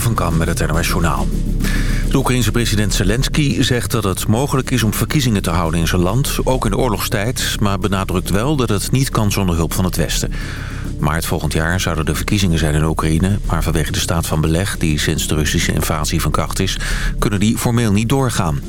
Van Kam met het NOS Journaal. De Oekraïense president Zelensky zegt dat het mogelijk is om verkiezingen te houden in zijn land, ook in oorlogstijd, maar benadrukt wel dat het niet kan zonder hulp van het Westen. Maart volgend jaar zouden de verkiezingen zijn in Oekraïne... maar vanwege de staat van beleg, die sinds de Russische invasie van kracht is... kunnen die formeel niet doorgaan.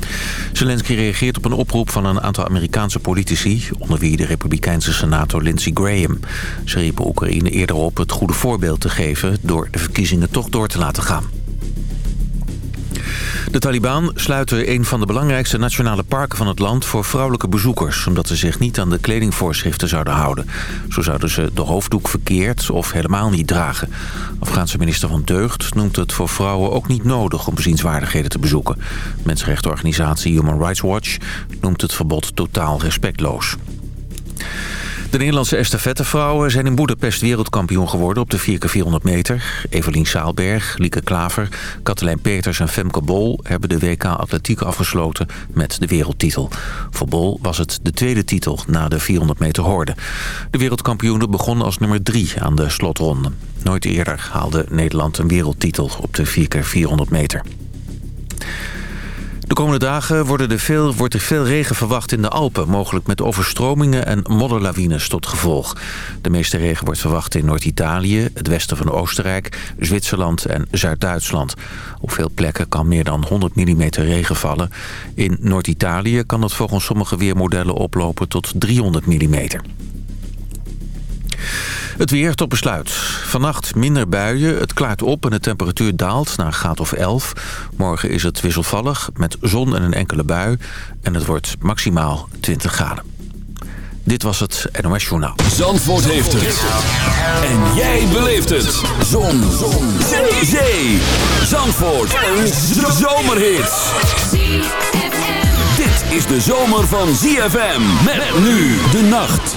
Zelensky reageert op een oproep van een aantal Amerikaanse politici... onder wie de republikeinse senator Lindsey Graham. Ze riepen Oekraïne eerder op het goede voorbeeld te geven... door de verkiezingen toch door te laten gaan. De Taliban sluiten een van de belangrijkste nationale parken van het land voor vrouwelijke bezoekers, omdat ze zich niet aan de kledingvoorschriften zouden houden. Zo zouden ze de hoofddoek verkeerd of helemaal niet dragen. Afghaanse minister van Deugd noemt het voor vrouwen ook niet nodig om bezienswaardigheden te bezoeken. Mensenrechtenorganisatie Human Rights Watch noemt het verbod totaal respectloos. De Nederlandse estafettevrouwen zijn in Boedapest wereldkampioen geworden op de 4x400 meter. Evelien Saalberg, Lieke Klaver, Katelijn Peters en Femke Bol hebben de WK Atletiek afgesloten met de wereldtitel. Voor Bol was het de tweede titel na de 400 meter horde. De wereldkampioenen begonnen als nummer 3 aan de slotronde. Nooit eerder haalde Nederland een wereldtitel op de 4x400 meter. De komende dagen worden er veel, wordt er veel regen verwacht in de Alpen... mogelijk met overstromingen en modderlawines tot gevolg. De meeste regen wordt verwacht in Noord-Italië, het westen van Oostenrijk... Zwitserland en Zuid-Duitsland. Op veel plekken kan meer dan 100 mm regen vallen. In Noord-Italië kan het volgens sommige weermodellen oplopen tot 300 mm. Het weer tot besluit. Vannacht minder buien, het klaart op en de temperatuur daalt naar een graad of 11. Morgen is het wisselvallig met zon en een enkele bui. En het wordt maximaal 20 graden. Dit was het NOS Journaal. Zandvoort heeft het. En jij beleeft het. Zon. zon. Zee. Zee. Zandvoort. Een zomerhit. Dit is de zomer van ZFM. Met nu de nacht.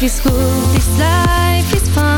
Life is good, this life is fun.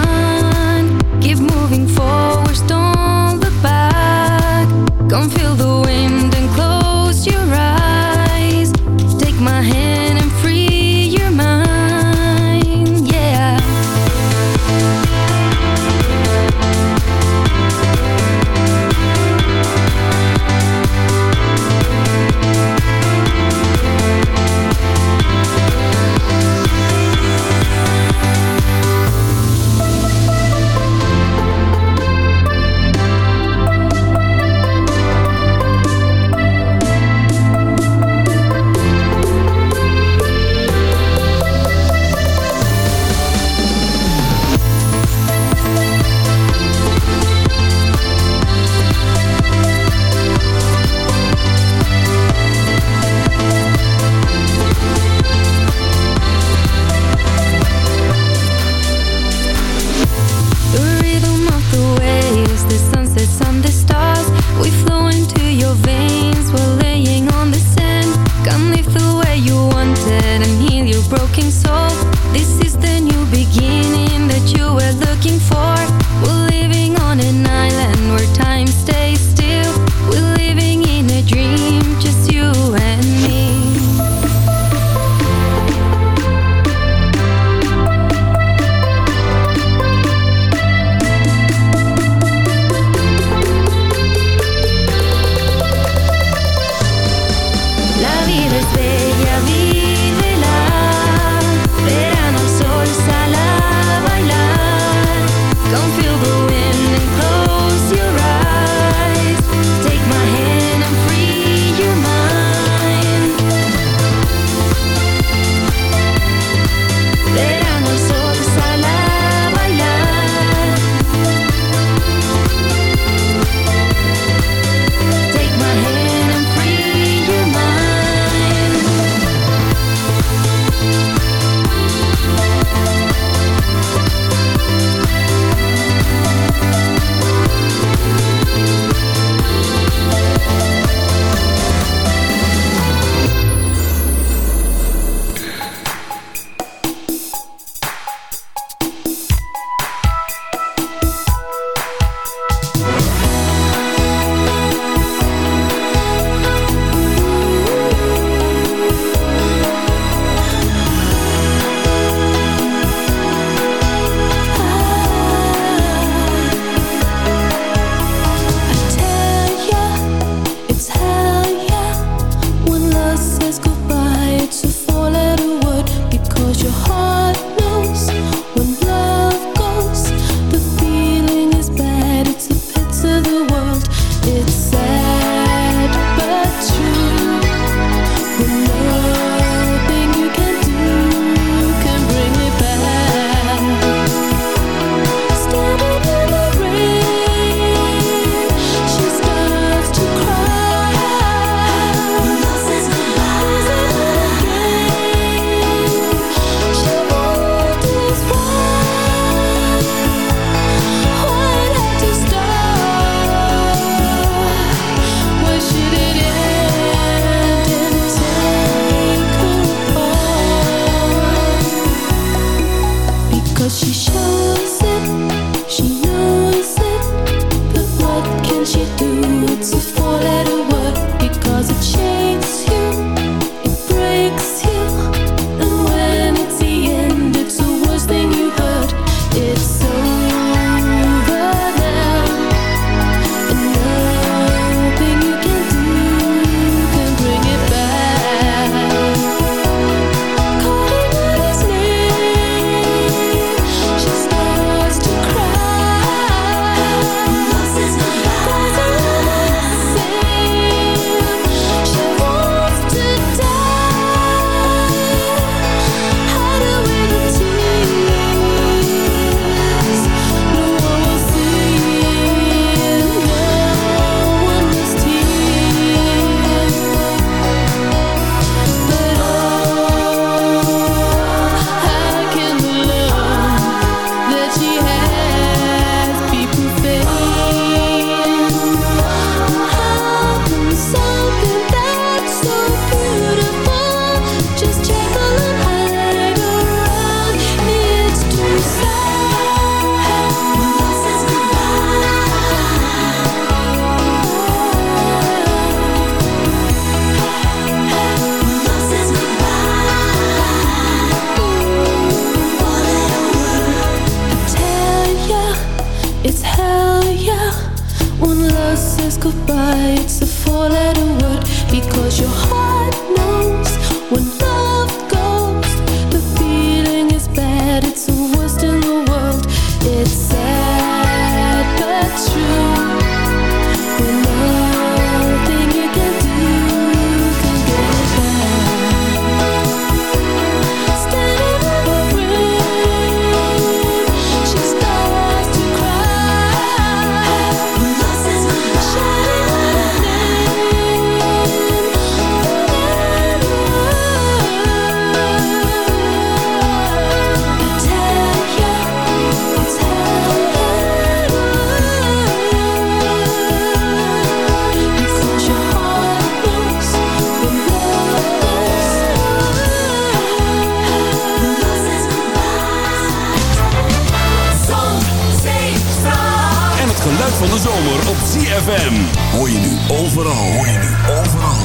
ZFM. Hoor je nu overal, hoor je nu overal.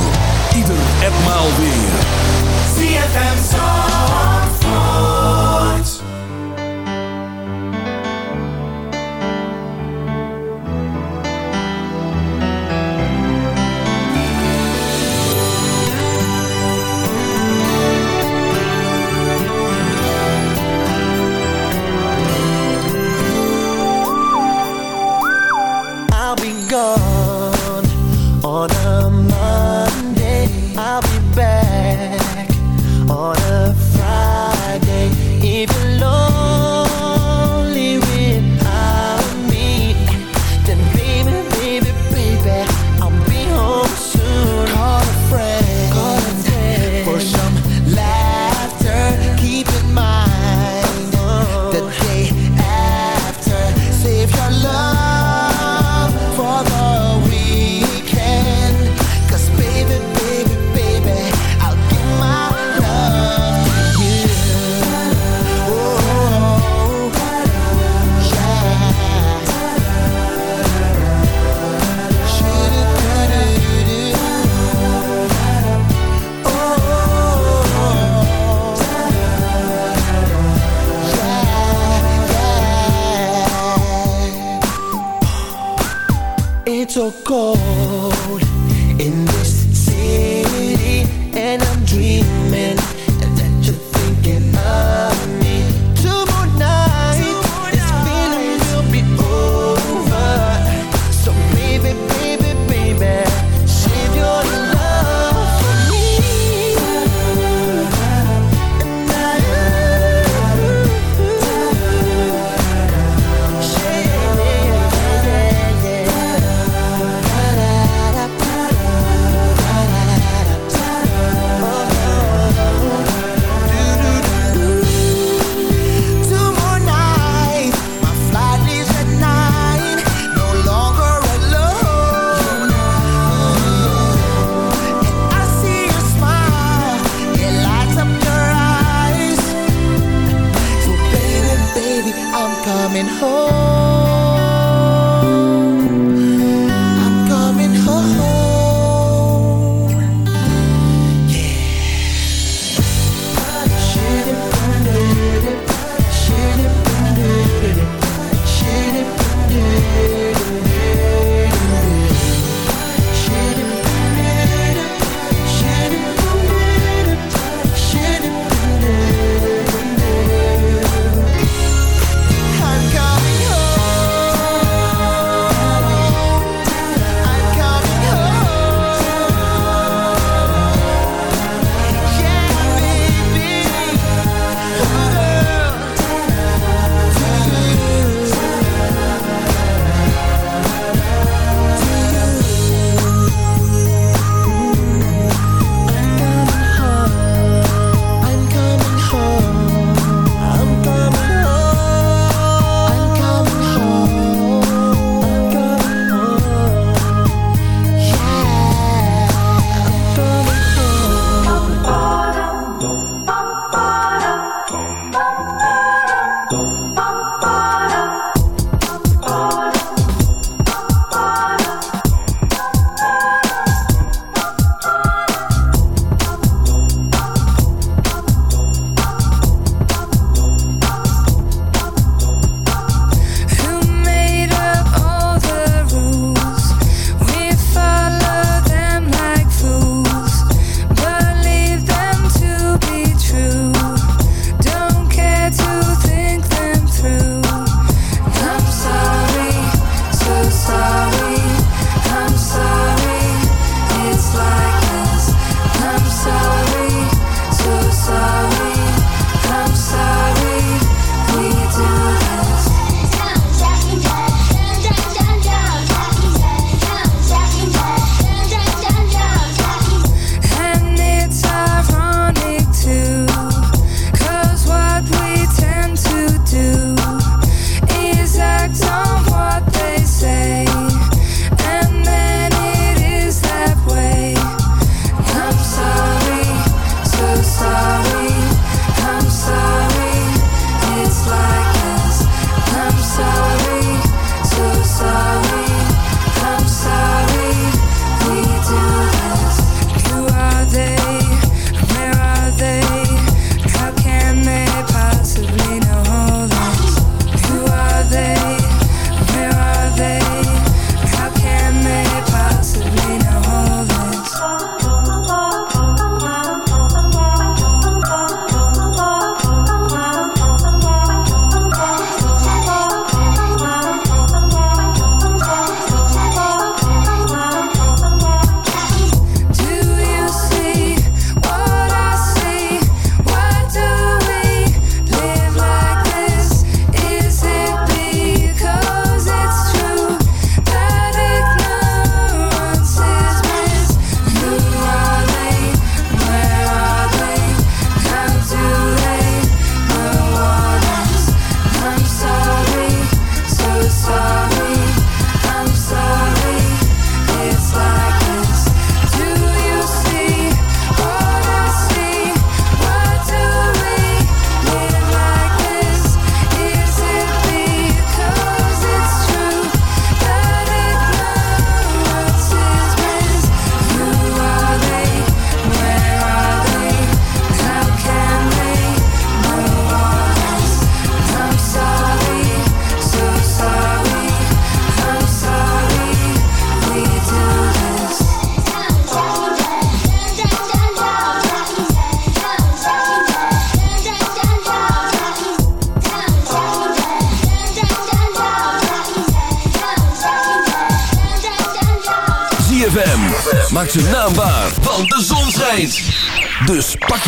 Ieder en weer. ZFM Zon.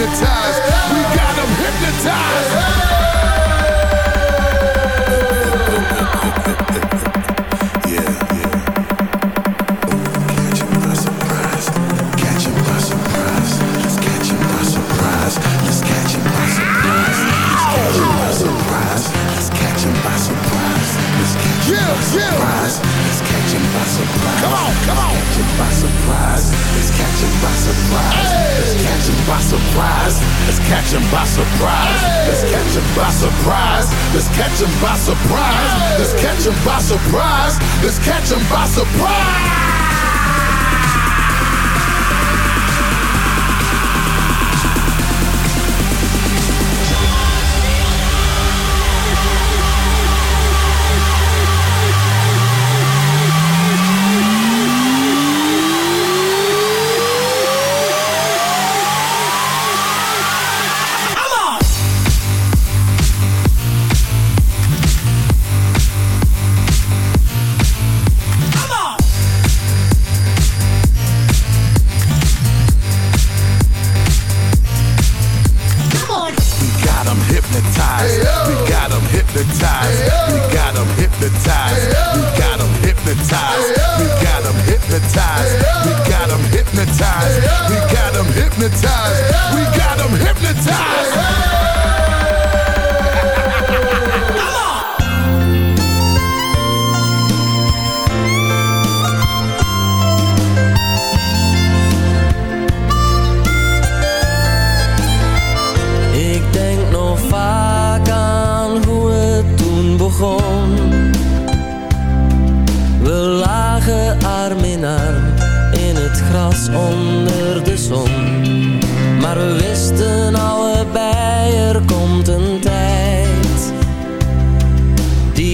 hypnotized. We got them hypnotized. catch him by surprise. Let's catch by surprise. Let's catch by surprise.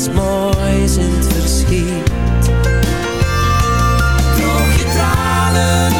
niets moois in het verschiet. Droog je tranen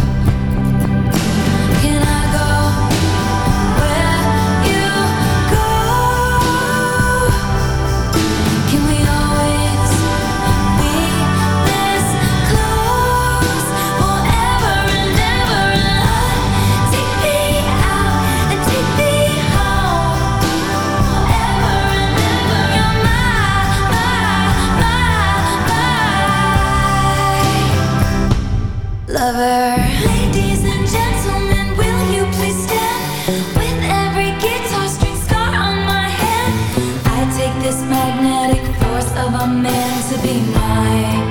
Ladies and gentlemen, will you please stand? With every guitar string scar on my hand, I take this magnetic force of a man to be mine.